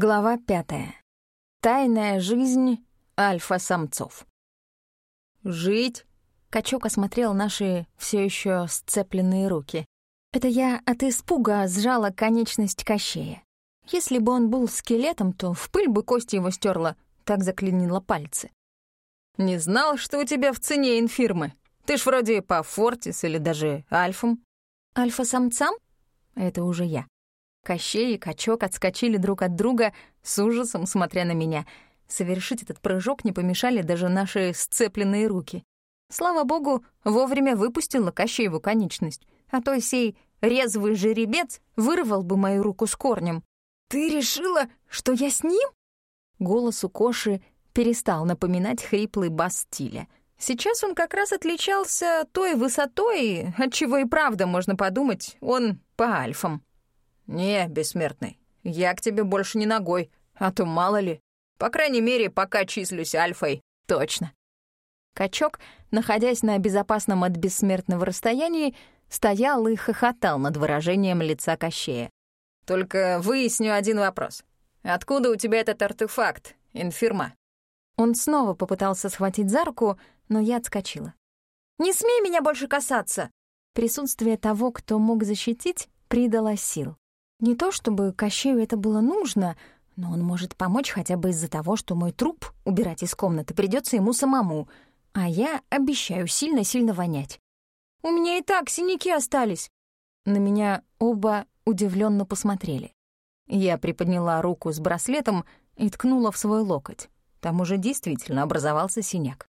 Глава пятая. Тайная жизнь альфа-самцов. «Жить?» — качок осмотрел наши все еще сцепленные руки. Это я от испуга сжала конечность кощея. Если бы он был скелетом, то в пыль бы кости его стерла, так заклинила пальцы. «Не знал, что у тебя в цене инфирмы. Ты ж вроде по Фортис или даже Альфам». «Альфа-самцам?» Это уже я. Кощей и качок отскочили друг от друга с ужасом, смотря на меня. Совершить этот прыжок не помешали даже наши сцепленные руки. Слава богу, вовремя выпустила Кощееву конечность, а то сей резвый жеребец вырвал бы мою руку с корнем. «Ты решила, что я с ним?» Голос у Коши перестал напоминать хриплый бас стиля. Сейчас он как раз отличался той высотой, отчего и правда можно подумать, он по альфам. «Не, бессмертный, я к тебе больше не ногой, а то мало ли. По крайней мере, пока числюсь альфой, точно». Качок, находясь на безопасном от бессмертного расстоянии, стоял и хохотал над выражением лица Кощея. «Только выясню один вопрос. Откуда у тебя этот артефакт, инфирма?» Он снова попытался схватить за руку, но я отскочила. «Не смей меня больше касаться!» Присутствие того, кто мог защитить, придало сил. Не то чтобы Кощею это было нужно, но он может помочь хотя бы из-за того, что мой труп убирать из комнаты придется ему самому, а я обещаю сильно-сильно вонять. У меня и так синяки остались. На меня оба удивленно посмотрели. Я приподняла руку с браслетом и ткнула в свой локоть. Там уже действительно образовался синяк.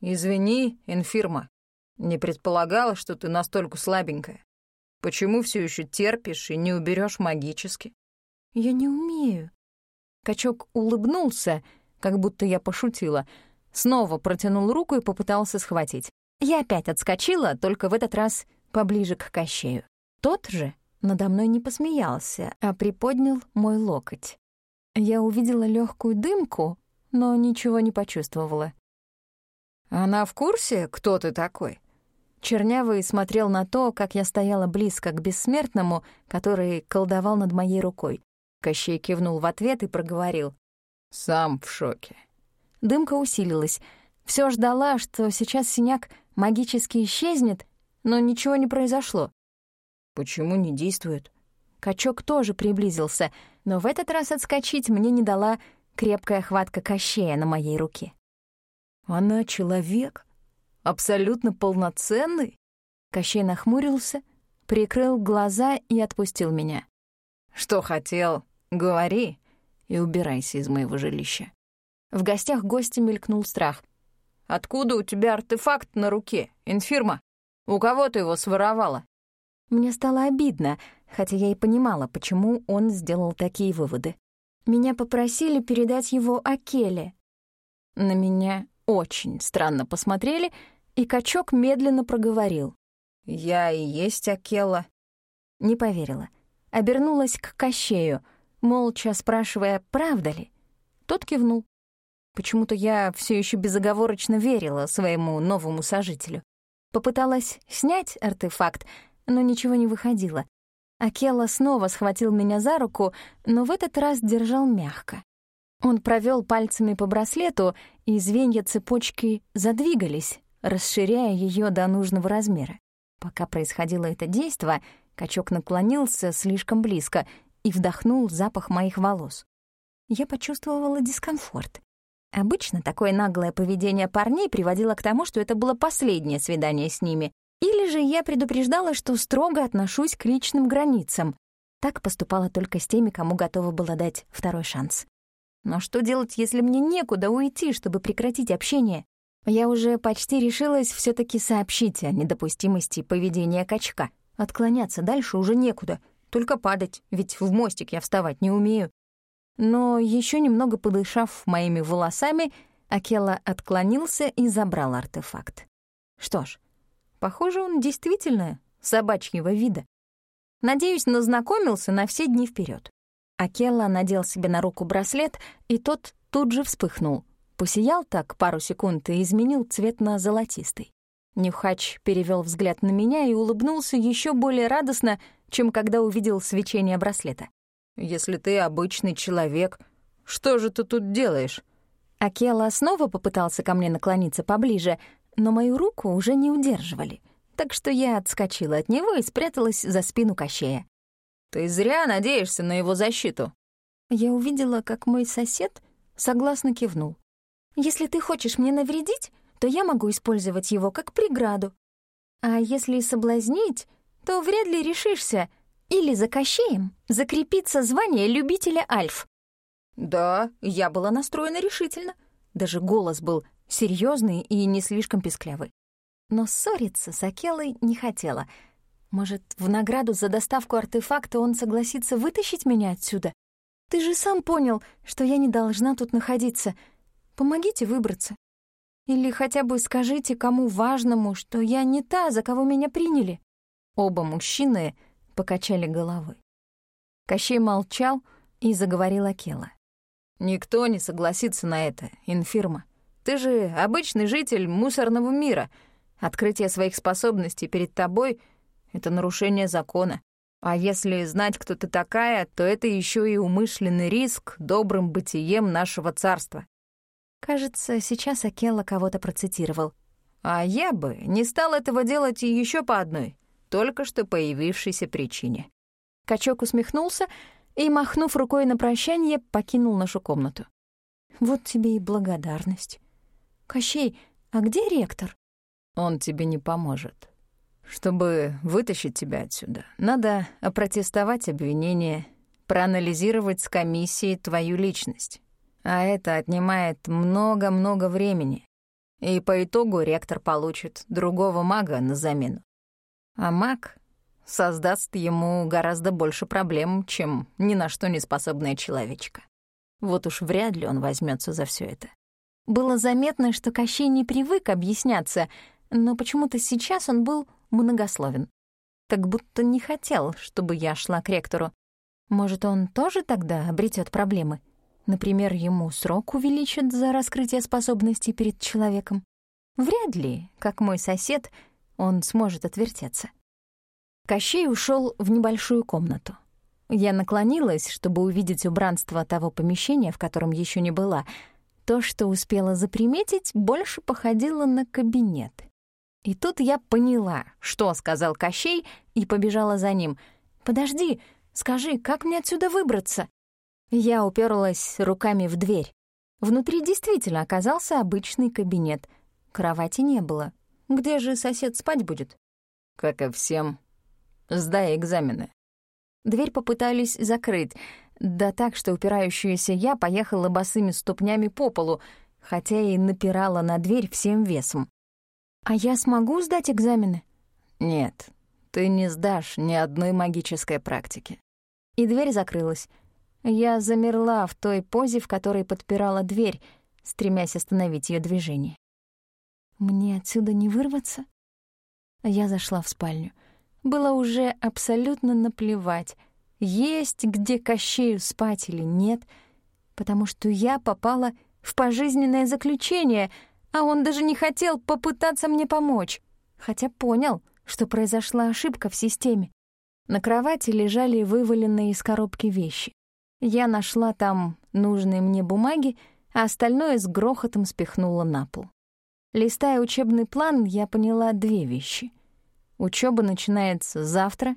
«Извини, инфирма. Не предполагала, что ты настолько слабенькая. Почему все еще терпишь и не уберешь магически? Я не умею. Качок улыбнулся, как будто я пошутила. Снова протянул руку и попытался схватить. Я опять отскочила, только в этот раз поближе к Кощею. Тот же надо мной не посмеялся, а приподнял мой локоть. Я увидела легкую дымку, но ничего не почувствовала. «Она в курсе, кто ты такой?» Чернявый смотрел на то, как я стояла близко к бессмертному, который колдовал над моей рукой. Кощей кивнул в ответ и проговорил. «Сам в шоке». Дымка усилилась. Все ждала, что сейчас синяк магически исчезнет, но ничего не произошло. «Почему не действует?» Качок тоже приблизился, но в этот раз отскочить мне не дала крепкая хватка Кощея на моей руке. «Она человек?» Абсолютно полноценный?» Кощей нахмурился, прикрыл глаза и отпустил меня. «Что хотел, говори и убирайся из моего жилища». В гостях гостя мелькнул страх. «Откуда у тебя артефакт на руке, инфирма? У кого ты его своровала?» Мне стало обидно, хотя я и понимала, почему он сделал такие выводы. Меня попросили передать его Акеле. На меня очень странно посмотрели — и качок медленно проговорил. «Я и есть Акела». Не поверила. Обернулась к Кощею, молча спрашивая, правда ли. Тот кивнул. Почему-то я все еще безоговорочно верила своему новому сожителю. Попыталась снять артефакт, но ничего не выходило. Акела снова схватил меня за руку, но в этот раз держал мягко. Он провел пальцами по браслету, и звенья цепочки задвигались, расширяя ее до нужного размера. Пока происходило это действо, качок наклонился слишком близко и вдохнул запах моих волос. Я почувствовала дискомфорт. Обычно такое наглое поведение парней приводило к тому, что это было последнее свидание с ними. Или же я предупреждала, что строго отношусь к личным границам. Так поступала только с теми, кому готова была дать второй шанс. Но что делать, если мне некуда уйти, чтобы прекратить общение? Я уже почти решилась все таки сообщить о недопустимости поведения качка. Отклоняться дальше уже некуда, только падать, ведь в мостик я вставать не умею. Но еще немного подышав моими волосами, Акела отклонился и забрал артефакт. Что ж, похоже, он действительно собачьего вида. Надеюсь, назнакомился на все дни вперед. Акела надел себе на руку браслет, и тот тут же вспыхнул — Посиял так пару секунд и изменил цвет на золотистый. Нюхач перевел взгляд на меня и улыбнулся еще более радостно, чем когда увидел свечение браслета. Если ты обычный человек, что же ты тут делаешь?» Акела снова попытался ко мне наклониться поближе, но мою руку уже не удерживали, так что я отскочила от него и спряталась за спину Кощея. «Ты зря надеешься на его защиту». Я увидела, как мой сосед согласно кивнул. «Если ты хочешь мне навредить, то я могу использовать его как преграду. А если соблазнить, то вряд ли решишься или за Кощеем закрепиться звание любителя альф». Да, я была настроена решительно. Даже голос был серьезный и не слишком песклявый. Но ссориться с Акелой не хотела. Может, в награду за доставку артефакта он согласится вытащить меня отсюда? Ты же сам понял, что я не должна тут находиться. Помогите выбраться. Или хотя бы скажите кому важному, что я не та, за кого меня приняли». Оба мужчины покачали головой. Кощей молчал и заговорил Акела. «Никто не согласится на это, инфирма. Ты же обычный житель мусорного мира. Открытие своих способностей перед тобой — это нарушение закона. А если знать, кто ты такая, то это еще и умышленный риск добрым бытием нашего царства. Кажется, сейчас Акела кого-то процитировал. А я бы не стал этого делать еще по одной, только что появившейся причине. Качок усмехнулся и, махнув рукой на прощание, покинул нашу комнату. Вот тебе и благодарность. Кощей, а где ректор? Он тебе не поможет. Чтобы вытащить тебя отсюда, надо опротестовать обвинение, проанализировать с комиссией твою личность. А это отнимает много-много времени. И по итогу ректор получит другого мага на замену. А маг создаст ему гораздо больше проблем, чем ни на что не способная человечка. Вот уж вряд ли он возьмется за все это. Было заметно, что Кощей не привык объясняться, но почему-то сейчас он был многословен. Как будто не хотел, чтобы я шла к ректору. Может, он тоже тогда обретет проблемы? Например, ему срок увеличат за раскрытие способностей перед человеком. Вряд ли, как мой сосед, он сможет отвертеться. Кощей ушел в небольшую комнату. Я наклонилась, чтобы увидеть убранство того помещения, в котором еще не была. То, что успела заприметить, больше походило на кабинет. И тут я поняла, что сказал Кощей, и побежала за ним. «Подожди, скажи, как мне отсюда выбраться?» Я уперлась руками в дверь. Внутри действительно оказался обычный кабинет. Кровати не было. Где же сосед спать будет? Как и всем. Сдай экзамены. Дверь попытались закрыть, да так, что упирающаяся я поехала босыми ступнями по полу, хотя и напирала на дверь всем весом. «А я смогу сдать экзамены?» «Нет, ты не сдашь ни одной магической практики». И дверь закрылась. Я замерла в той позе, в которой подпирала дверь, стремясь остановить ее движение. Мне отсюда не вырваться? Я зашла в спальню. Было уже абсолютно наплевать, есть где Кощею спать или нет, потому что я попала в пожизненное заключение, а он даже не хотел попытаться мне помочь, хотя понял, что произошла ошибка в системе. На кровати лежали вываленные из коробки вещи. Я нашла там нужные мне бумаги, а остальное с грохотом спихнула на пол. Листая учебный план, я поняла две вещи. Учеба начинается завтра,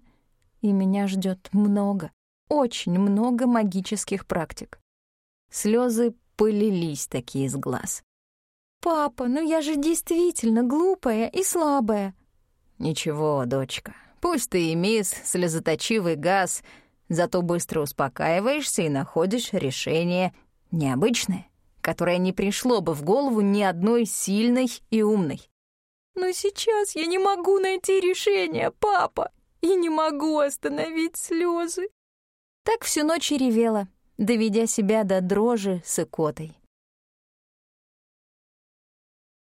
и меня ждет много, очень много магических практик. Слезы полились такие из глаз. «Папа, ну я же действительно глупая и слабая». «Ничего, дочка, пусть ты и мисс слезоточивый газ — Зато быстро успокаиваешься и находишь решение необычное, которое не пришло бы в голову ни одной сильной и умной. «Но сейчас я не могу найти решение, папа, и не могу остановить слезы. Так всю ночь и ревела, доведя себя до дрожи с икотой.